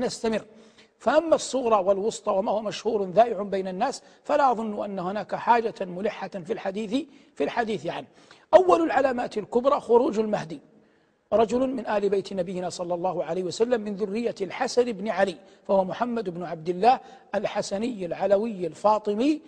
نستمر. فأما الصغرى والوسطى وما هو مشهور ذائع بين الناس فلا أظن أن هناك حاجة ملحة في الحديث في الحديث عنه. أول العلامات الكبرى خروج المهدي رجل من آل بيت نبينا صلى الله عليه وسلم من ذرية الحسن بن علي فهو محمد بن عبد الله الحسني العلوي الفاطمي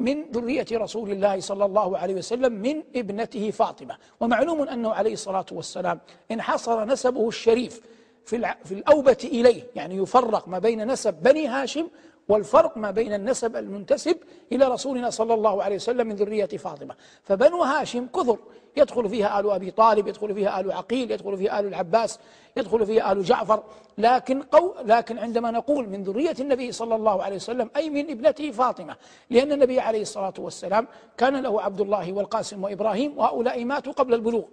من ذرية رسول الله صلى الله عليه وسلم من ابنته فاطمة. ومعلوم أنه عليه الصلاة والسلام انحصر نسبه الشريف في في الأوبة إليه. يعني يفرق ما بين نسب بني هاشم والفرق ما بين النسب المنتسب إلى رسولنا صلى الله عليه وسلم من ذرية فاطمة. فبنو هاشم كثر. يدخل فيها آل أبي طالب يدخل فيها آل عقيل يدخل فيها آل العباس يدخل فيها آل جعفر. لكن قو لكن عندما نقول من ذرية النبي صلى الله عليه وسلم أي من ابنته فاطمة. لأن النبي عليه الصلاة والسلام كان له عبد الله والقاسم وإبراهيم وهؤلاء ماتوا قبل البلوغ.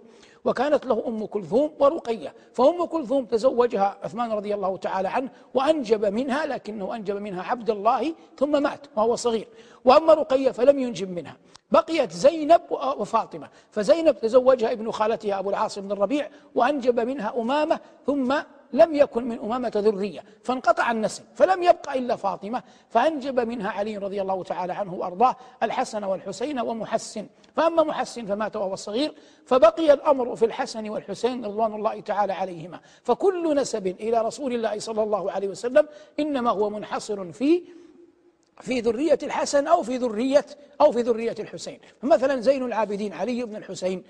وكانت له أم كلثوم ورقية فأم كلثوم تزوجها عثمان رضي الله تعالى عنه وأنجب منها لكنه أنجب منها عبد الله ثم مات وهو صغير. وأما رقية فلم ينجب منها. بقيت زينب وفاطمة. فزينب تزوجها ابن خالتها أبو العاص بن الربيع وأنجب منها أمامة ثم لم يكن من أمامة ذرية فانقطع النسل فلم يبق إلا فاطمة فأنجب منها علي رضي الله تعالى عنه وأرضاه الحسن والحسين ومحسن. فأما محسن فمات وهو صغير فبقي الأمر في الحسن والحسين رضوان الله تعالى عليهما. فكل نسب إلى رسول الله صلى الله عليه وسلم إنما هو منحصر في في ذرية الحسن أو في ذرية أو في ذرية الحسين. فمثلا زين العابدين علي بن الحسين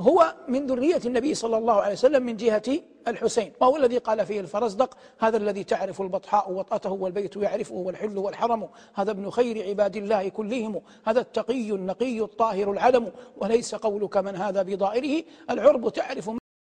هو من ذرية النبي صلى الله عليه وسلم من جهة الحسين. وهو الذي قال فيه الفرزدق هذا الذي تعرف البطحاء وطأته والبيت يعرفه والحل والحرم. هذا ابن خير عباد الله كلهم. هذا التقي النقي الطاهر العلم. وليس قولك من هذا بضائره. العرب تعرف